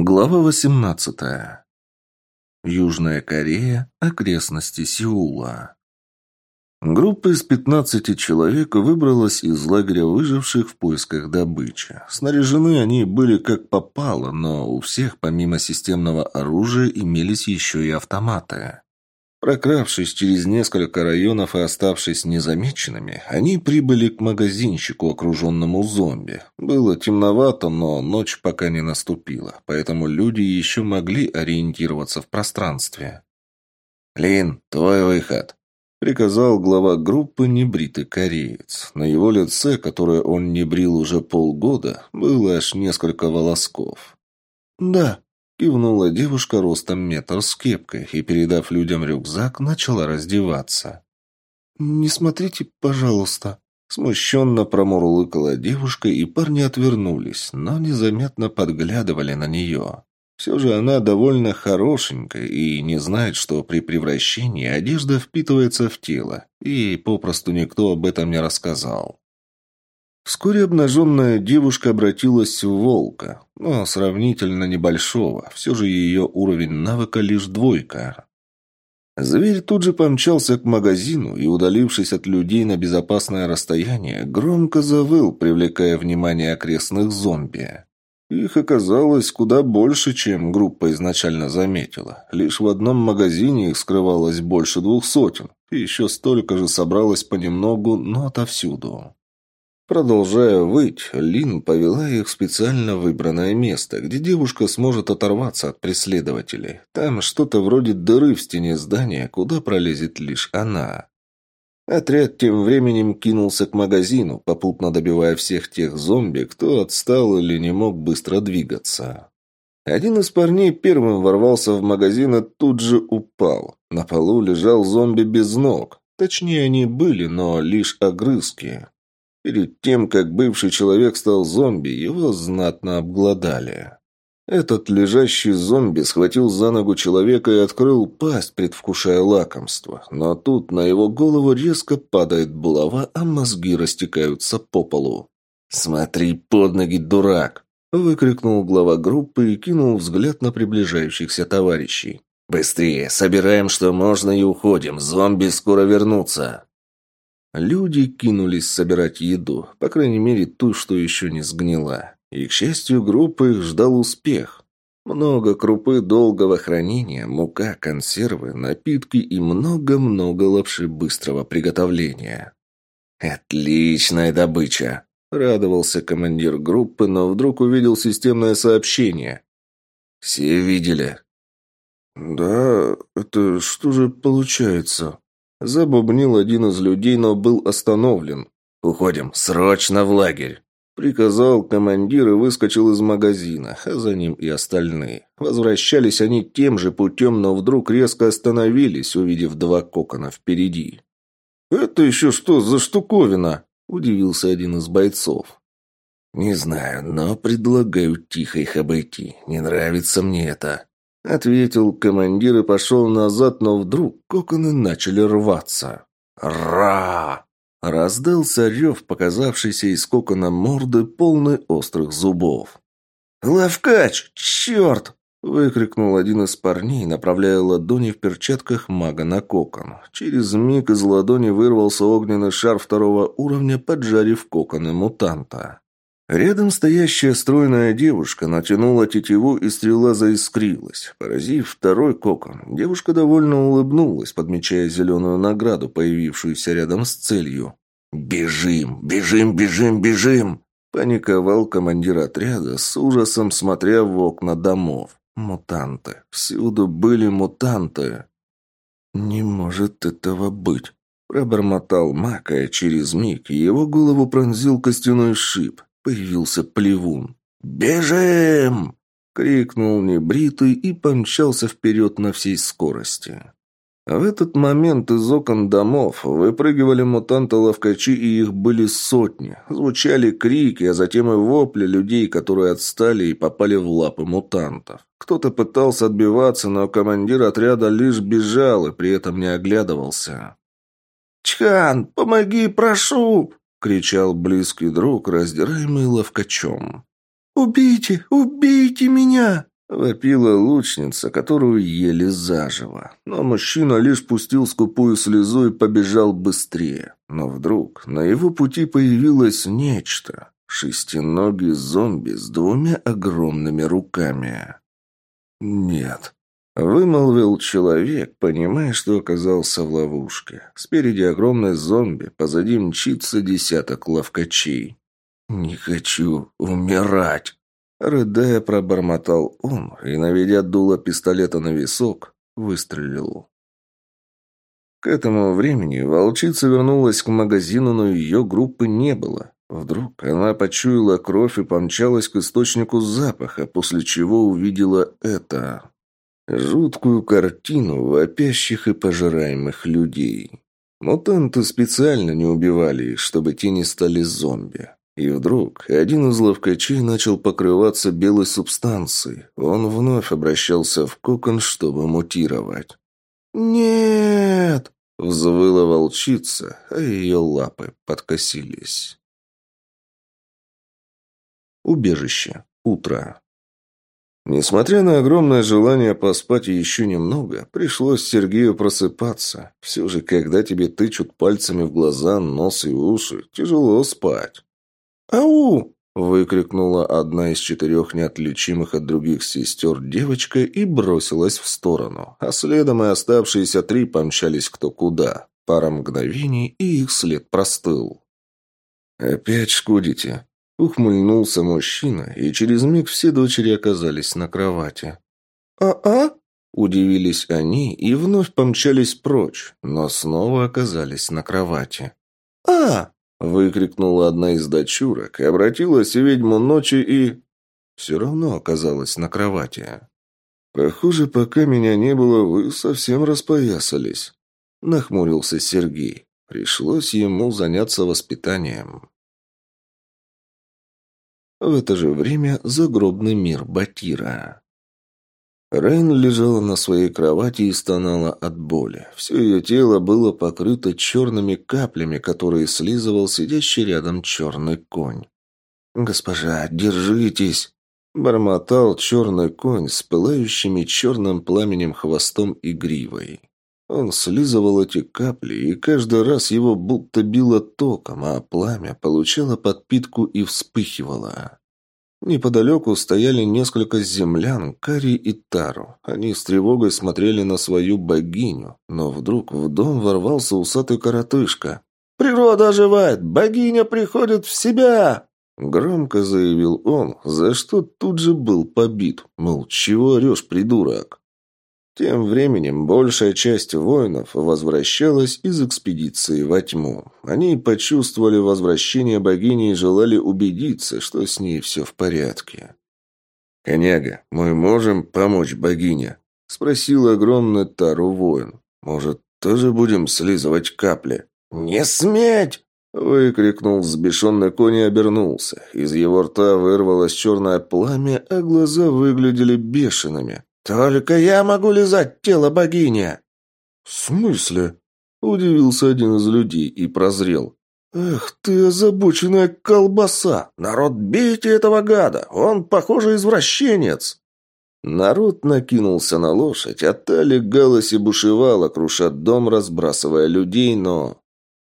Глава 18. Южная Корея. Окрестности Сеула. Группа из 15 человек выбралась из лагеря выживших в поисках добычи. Снаряжены они были как попало, но у всех помимо системного оружия имелись еще и автоматы. Прокравшись через несколько районов и оставшись незамеченными, они прибыли к магазинчику, окруженному зомби. Было темновато, но ночь пока не наступила, поэтому люди еще могли ориентироваться в пространстве. «Лин, твой выход!» — приказал глава группы небритый кореец. На его лице, которое он не брил уже полгода, было аж несколько волосков. «Да», Кивнула девушка ростом метр с кепкой и, передав людям рюкзак, начала раздеваться. «Не смотрите, пожалуйста». Смущенно промурлыкала девушка, и парни отвернулись, но незаметно подглядывали на нее. Все же она довольно хорошенькая и не знает, что при превращении одежда впитывается в тело, и попросту никто об этом не рассказал. Вскоре обнаженная девушка обратилась в волка, но сравнительно небольшого, все же ее уровень навыка лишь двойка. Зверь тут же помчался к магазину и, удалившись от людей на безопасное расстояние, громко завыл, привлекая внимание окрестных зомби. Их оказалось куда больше, чем группа изначально заметила. Лишь в одном магазине их скрывалось больше двух сотен, и еще столько же собралось понемногу, но отовсюду. Продолжая выть, Лин повела их в специально выбранное место, где девушка сможет оторваться от преследователей. Там что-то вроде дыры в стене здания, куда пролезет лишь она. Отряд тем временем кинулся к магазину, попутно добивая всех тех зомби, кто отстал или не мог быстро двигаться. Один из парней первым ворвался в магазин и тут же упал. На полу лежал зомби без ног. Точнее, они были, но лишь огрызки. Перед тем, как бывший человек стал зомби, его знатно обглодали. Этот лежащий зомби схватил за ногу человека и открыл пасть, предвкушая лакомство. Но тут на его голову резко падает булава, а мозги растекаются по полу. «Смотри под ноги, дурак!» – выкрикнул глава группы и кинул взгляд на приближающихся товарищей. «Быстрее! Собираем, что можно, и уходим! Зомби скоро вернутся!» Люди кинулись собирать еду, по крайней мере ту, что еще не сгнила. И, к счастью, группа их ждал успех. Много крупы долгого хранения, мука, консервы, напитки и много-много лапши быстрого приготовления. «Отличная добыча!» – радовался командир группы, но вдруг увидел системное сообщение. «Все видели?» «Да, это что же получается?» Забубнил один из людей, но был остановлен. «Уходим, срочно в лагерь!» Приказал командир и выскочил из магазина, а за ним и остальные. Возвращались они тем же путем, но вдруг резко остановились, увидев два кокона впереди. «Это еще что за штуковина?» – удивился один из бойцов. «Не знаю, но предлагаю тихо их обойти. Не нравится мне это», Ответил командир и пошел назад, но вдруг коконы начали рваться. «Ра!» Раздался рев, показавшийся из кокона морды, полной острых зубов. «Лавкач! Черт!» – выкрикнул один из парней, направляя ладони в перчатках мага на кокон. Через миг из ладони вырвался огненный шар второго уровня, поджарив коконы мутанта. Рядом стоящая стройная девушка натянула тетиву, и стрела заискрилась. Поразив второй кокон, девушка довольно улыбнулась, подмечая зеленую награду, появившуюся рядом с целью. «Бежим! Бежим! Бежим! Бежим!» Паниковал командир отряда, с ужасом смотря в окна домов. Мутанты. Всюду были мутанты. «Не может этого быть!» Пробормотал Мака, через миг его голову пронзил костяной шип. Появился плевун. «Бежим!» — крикнул небритый и помчался вперед на всей скорости. В этот момент из окон домов выпрыгивали мутанты-ловкачи, и их были сотни. Звучали крики, а затем и вопли людей, которые отстали и попали в лапы мутантов. Кто-то пытался отбиваться, но командир отряда лишь бежал и при этом не оглядывался. «Чхан, помоги, прошу!» — кричал близкий друг, раздираемый ловкачом. «Убейте! Убейте меня!» Вопила лучница, которую ели заживо. Но мужчина лишь пустил скупую слезу и побежал быстрее. Но вдруг на его пути появилось нечто. Шестиногий зомби с двумя огромными руками. «Нет», — вымолвил человек, понимая, что оказался в ловушке. Спереди огромный зомби, позади мчится десяток ловкачей. «Не хочу умирать!» Рыдая, пробормотал он и, наведя дуло пистолета на висок, выстрелил. К этому времени волчица вернулась к магазину, но ее группы не было. Вдруг она почуяла кровь и помчалась к источнику запаха, после чего увидела это. Жуткую картину вопящих и пожираемых людей. Мутанты специально не убивали их, чтобы те не стали зомби. И вдруг один из ловкачей начал покрываться белой субстанцией. Он вновь обращался в кокон, чтобы мутировать. «Нет!» — взвыла волчица, а ее лапы подкосились. Убежище. Утро. Несмотря на огромное желание поспать еще немного, пришлось Сергею просыпаться. Все же, когда тебе тычут пальцами в глаза, нос и уши, тяжело спать. «Ау!» – выкрикнула одна из четырех неотличимых от других сестер девочка и бросилась в сторону, а следом и оставшиеся три помчались кто куда. Пара мгновений, и их след простыл. «Опять шкодите?» – ухмыльнулся мужчина, и через миг все дочери оказались на кровати. «А-а?» – удивились они и вновь помчались прочь, но снова оказались на кровати. «А!» Выкрикнула одна из дочурок и обратилась в ведьму ночи и... Все равно оказалась на кровати. «Похоже, пока меня не было, вы совсем распоясались», — нахмурился Сергей. Пришлось ему заняться воспитанием. В это же время загробный мир Батира. Рейн лежала на своей кровати и стонала от боли. Все ее тело было покрыто черными каплями, которые слизывал сидящий рядом черный конь. «Госпожа, держитесь!» Бормотал черный конь с пылающими черным пламенем хвостом и гривой. Он слизывал эти капли, и каждый раз его будто било током, а пламя получало подпитку и вспыхивало. Неподалеку стояли несколько землян, Кари и Тару. Они с тревогой смотрели на свою богиню, но вдруг в дом ворвался усатый коротышка. «Природа оживает! Богиня приходит в себя!» Громко заявил он, за что тут же был побит. Мол, чего орешь, придурок? Тем временем большая часть воинов возвращалась из экспедиции во тьму. Они почувствовали возвращение богини и желали убедиться, что с ней все в порядке. «Коняга, мы можем помочь богине?» – спросил огромный Тару воин. «Может, тоже будем слизывать капли?» «Не сметь!» – выкрикнул взбешенный конь и обернулся. Из его рта вырвалось черное пламя, а глаза выглядели бешеными. «Только я могу лизать тело богини!» «В смысле?» – удивился один из людей и прозрел. «Эх ты, озабоченная колбаса! Народ, бейте этого гада! Он, похоже, извращенец!» Народ накинулся на лошадь, а та легалась и бушевала, круша дом, разбрасывая людей, но...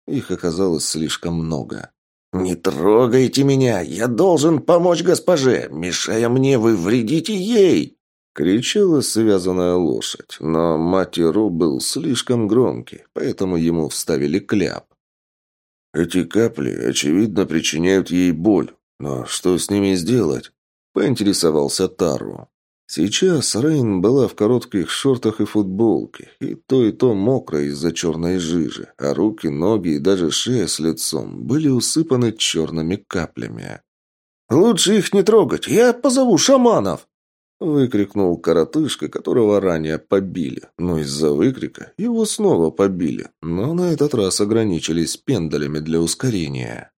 Их оказалось слишком много. «Не трогайте меня! Я должен помочь госпоже! Мешая мне, вы вредите ей!» Кричала связанная лошадь, но матеру был слишком громкий, поэтому ему вставили кляп. «Эти капли, очевидно, причиняют ей боль. Но что с ними сделать?» – поинтересовался Тару. Сейчас Рейн была в коротких шортах и футболке, и то и то мокрое из-за черной жижи, а руки, ноги и даже шея с лицом были усыпаны черными каплями. «Лучше их не трогать, я позову шаманов!» Выкрикнул коротышка, которого ранее побили. Но из-за выкрика его снова побили. Но на этот раз ограничились пендалями для ускорения.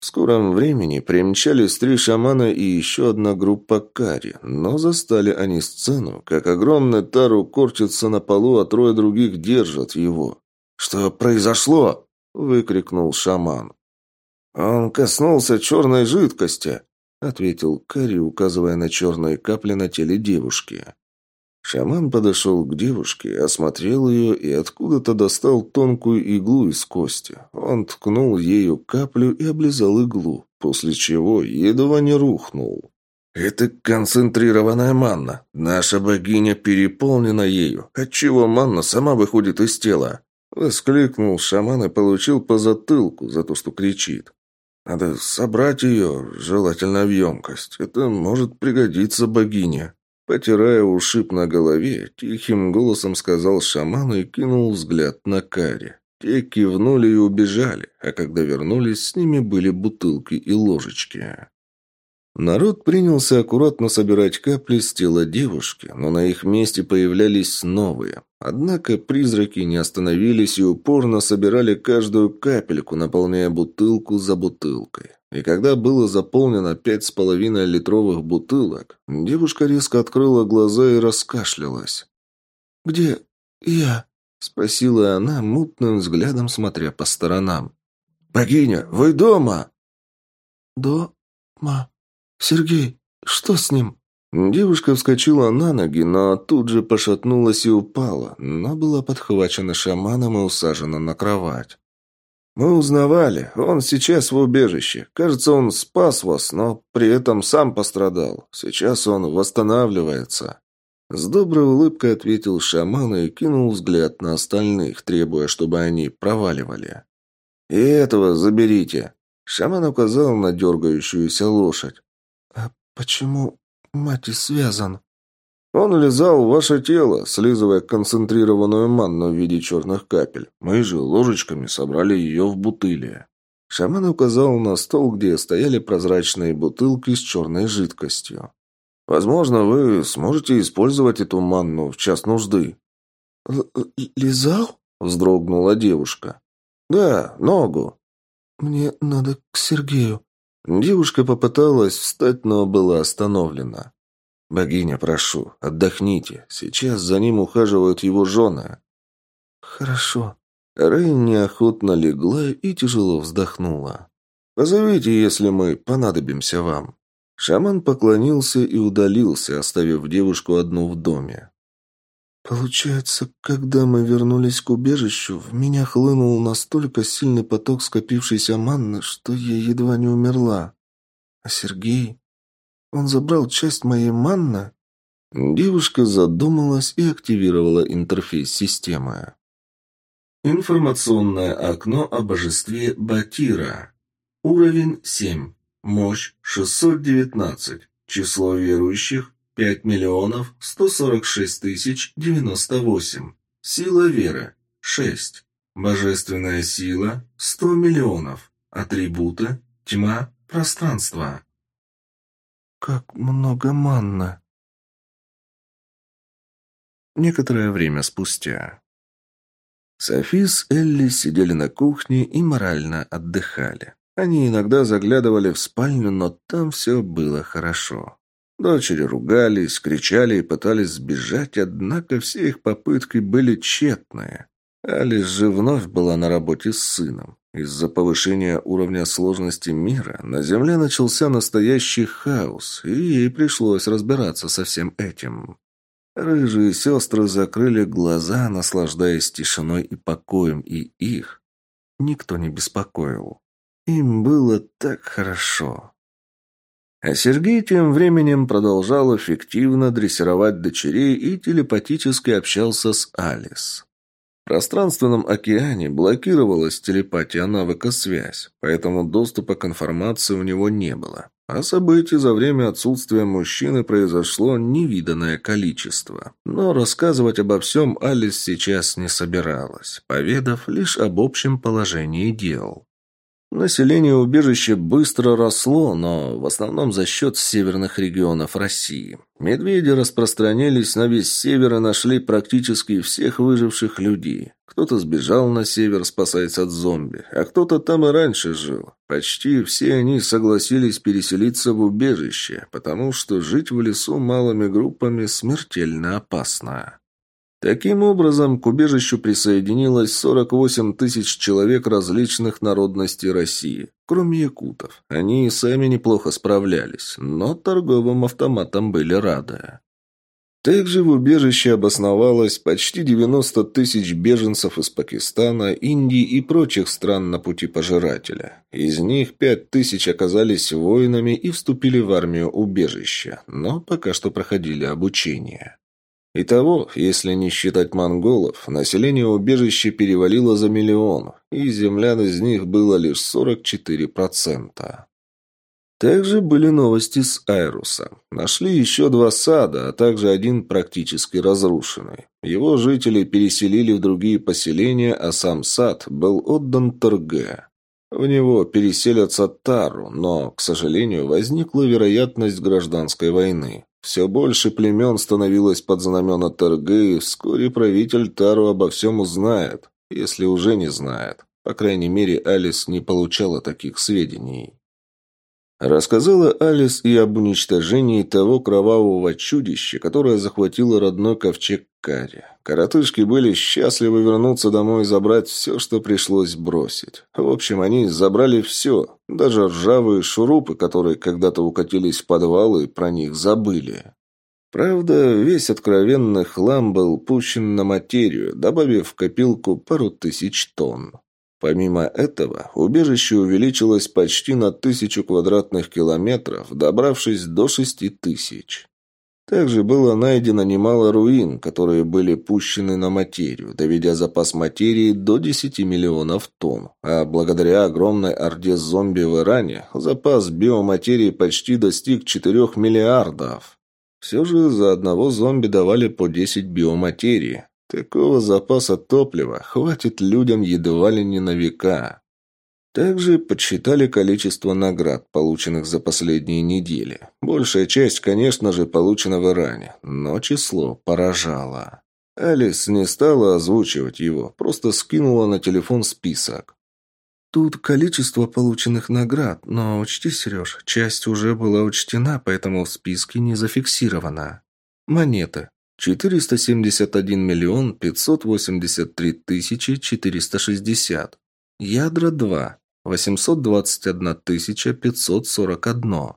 В скором времени примчались три шамана и еще одна группа кари, но застали они сцену, как огромный тару корчится на полу, а трое других держат его. «Что произошло?» – выкрикнул шаман. «Он коснулся черной жидкости», — ответил Кари, указывая на черные капли на теле девушки. Шаман подошел к девушке, осмотрел ее и откуда-то достал тонкую иглу из кости. Он ткнул ею каплю и облизал иглу, после чего едва не рухнул. «Это концентрированная манна. Наша богиня переполнена ею, отчего манна сама выходит из тела». Воскликнул шаман и получил по затылку за то, что кричит. «Надо собрать ее, желательно в емкость. Это может пригодиться богине». Потирая ушиб на голове, тихим голосом сказал шаману и кинул взгляд на Кари. Те кивнули и убежали, а когда вернулись, с ними были бутылки и ложечки. Народ принялся аккуратно собирать капли с тела девушки, но на их месте появлялись новые. Однако призраки не остановились и упорно собирали каждую капельку, наполняя бутылку за бутылкой. И когда было заполнено пять с половиной литровых бутылок, девушка резко открыла глаза и раскашлялась. «Где я?» — спросила она, мутным взглядом смотря по сторонам. «Богиня, вы дома?» «Дома?» «Сергей, что с ним?» Девушка вскочила на ноги, но тут же пошатнулась и упала, но была подхвачена шаманом и усажена на кровать. «Мы узнавали. Он сейчас в убежище. Кажется, он спас вас, но при этом сам пострадал. Сейчас он восстанавливается». С доброй улыбкой ответил шаман и кинул взгляд на остальных, требуя, чтобы они проваливали. «И этого заберите». Шаман указал на дергающуюся лошадь. «А почему Мати связан?» «Он лизал в ваше тело, слизывая концентрированную манну в виде черных капель. Мы же ложечками собрали ее в бутыле». Шаман указал на стол, где стояли прозрачные бутылки с черной жидкостью. «Возможно, вы сможете использовать эту манну в час нужды». Л «Лизал?» – вздрогнула девушка. «Да, ногу». «Мне надо к Сергею», Девушка попыталась встать, но была остановлена. «Богиня, прошу, отдохните. Сейчас за ним ухаживают его жены». «Хорошо». Рэй неохотно легла и тяжело вздохнула. «Позовите, если мы понадобимся вам». Шаман поклонился и удалился, оставив девушку одну в доме. Получается, когда мы вернулись к убежищу, в меня хлынул настолько сильный поток скопившейся манны, что я едва не умерла. А Сергей... Он забрал часть моей манны? Девушка задумалась и активировала интерфейс системы. Информационное окно о божестве Батира. Уровень 7. Мощь 619. Число верующих Пять миллионов сто сорок шесть тысяч девяносто восемь. Сила веры – шесть. Божественная сила – сто миллионов. Атрибуты – тьма, пространство. Как много манна. Некоторое время спустя. Софи с Элли сидели на кухне и морально отдыхали. Они иногда заглядывали в спальню, но там все было хорошо. Дочери ругались, кричали и пытались сбежать, однако все их попытки были тщетные. Алис же вновь была на работе с сыном. Из-за повышения уровня сложности мира на Земле начался настоящий хаос, и ей пришлось разбираться со всем этим. Рыжие сестры закрыли глаза, наслаждаясь тишиной и покоем, и их никто не беспокоил. Им было так хорошо. А Сергей тем временем продолжал эффективно дрессировать дочерей и телепатически общался с Алис. В пространственном океане блокировалась телепатия навыка связь, поэтому доступа к информации у него не было. А событий за время отсутствия мужчины произошло невиданное количество. Но рассказывать обо всем Алис сейчас не собиралась, поведав лишь об общем положении дел. Население убежища быстро росло, но в основном за счет северных регионов России. Медведи распространились на весь север и нашли практически всех выживших людей. Кто-то сбежал на север, спасаясь от зомби, а кто-то там и раньше жил. Почти все они согласились переселиться в убежище, потому что жить в лесу малыми группами смертельно опасно. Таким образом, к убежищу присоединилось 48 тысяч человек различных народностей России. кроме якутов. Они и сами неплохо справлялись, но торговым автоматам были рады. Также в убежище обосновалось почти 90 тысяч беженцев из Пакистана, Индии и прочих стран на пути пожирателя. Из них 5 тысяч оказались воинами и вступили в армию убежища, но пока что проходили обучение. Итого, если не считать монголов, население убежища перевалило за миллион, и землян из них было лишь 44%. Также были новости с Айруса. Нашли еще два сада, а также один практически разрушенный. Его жители переселили в другие поселения, а сам сад был отдан торге. В него переселятся Тару, но, к сожалению, возникла вероятность гражданской войны. Все больше племен становилось под знамена Торге, и вскоре правитель Тару обо всем узнает, если уже не знает. По крайней мере, Алис не получала таких сведений. Рассказала Алис и об уничтожении того кровавого чудища, которое захватило родной ковчег Кари. Коротышки были счастливы вернуться домой и забрать все, что пришлось бросить. В общем, они забрали все, даже ржавые шурупы, которые когда-то укатились в подвал и про них забыли. Правда, весь откровенный хлам был пущен на материю, добавив в копилку пару тысяч тонн. Помимо этого, убежище увеличилось почти на тысячу квадратных километров, добравшись до шести тысяч. Также было найдено немало руин, которые были пущены на материю, доведя запас материи до 10 миллионов тонн. А благодаря огромной орде зомби в Иране, запас биоматерии почти достиг 4 миллиардов. Все же за одного зомби давали по 10 биоматерии, Такого запаса топлива хватит людям едва ли не на века. Также подсчитали количество наград, полученных за последние недели. Большая часть, конечно же, получена в Иране, но число поражало. Алис не стала озвучивать его, просто скинула на телефон список. «Тут количество полученных наград, но учти, Сереж, часть уже была учтена, поэтому в списке не зафиксирована. Монеты. 471 миллион 583 тысячи 460. Ядра 2. 821 тысяча 541.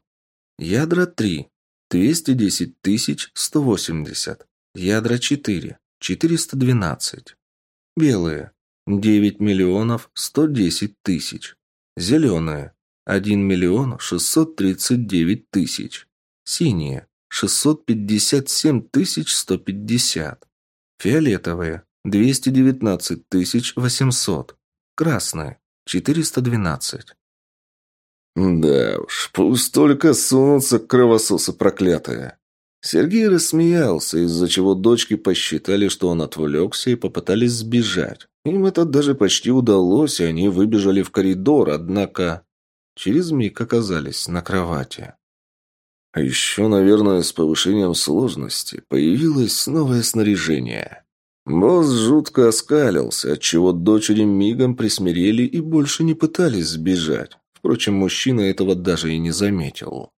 Ядра 3. 210 тысяч 180. Ядра 4. 412. Белые. 9 миллионов 110 тысяч. Зеленые. 1 миллион 639 тысяч. Синие. 657 150. Фиолетовые – 219 800. Красные – 412. Да уж, пусть только сунутся кровососы проклятые. Сергей рассмеялся, из-за чего дочки посчитали, что он отвлекся и попытались сбежать. Им это даже почти удалось, и они выбежали в коридор, однако через миг оказались на кровати. А еще, наверное, с повышением сложности появилось новое снаряжение. Босс жутко оскалился, отчего дочери мигом присмирели и больше не пытались сбежать. Впрочем, мужчина этого даже и не заметил.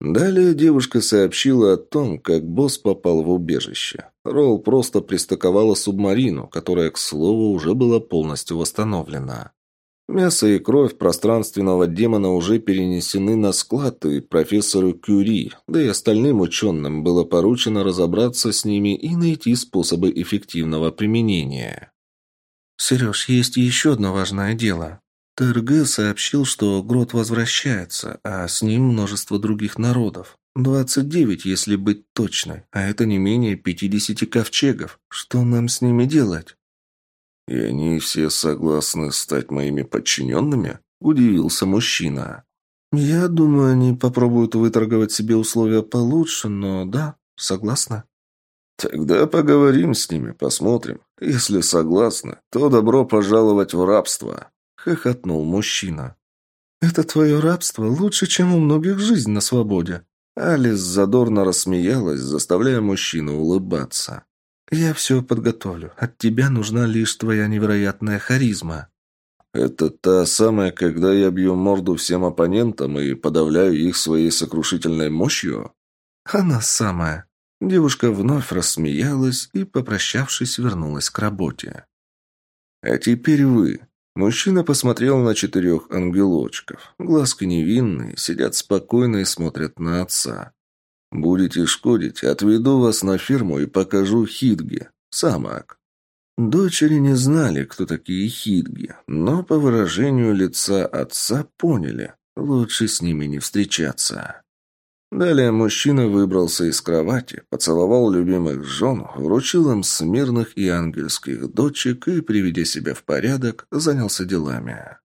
Далее девушка сообщила о том, как босс попал в убежище. Ролл просто пристыковала субмарину, которая, к слову, уже была полностью восстановлена. Мясо и кровь пространственного демона уже перенесены на склад, и профессору Кюри, да и остальным ученым было поручено разобраться с ними и найти способы эффективного применения. «Сереж, есть еще одно важное дело. ТРГ сообщил, что Грот возвращается, а с ним множество других народов. 29, если быть точной, а это не менее 50 ковчегов. Что нам с ними делать?» «И они все согласны стать моими подчиненными?» – удивился мужчина. «Я думаю, они попробуют выторговать себе условия получше, но да, согласна». «Тогда поговорим с ними, посмотрим. Если согласны, то добро пожаловать в рабство», – хохотнул мужчина. «Это твое рабство лучше, чем у многих жизнь на свободе». Алис задорно рассмеялась, заставляя мужчину улыбаться. «Я все подготовлю. От тебя нужна лишь твоя невероятная харизма». «Это та самая, когда я бью морду всем оппонентам и подавляю их своей сокрушительной мощью?» «Она самая». Девушка вновь рассмеялась и, попрощавшись, вернулась к работе. «А теперь вы». Мужчина посмотрел на четырех ангелочков. Глазки невинные, сидят спокойно и смотрят на отца. «Будете шкодить, отведу вас на ферму и покажу Хидге, самок». Дочери не знали, кто такие Хидги, но по выражению лица отца поняли, лучше с ними не встречаться. Далее мужчина выбрался из кровати, поцеловал любимых жен, вручил им смирных и ангельских дочек и, приведя себя в порядок, занялся делами.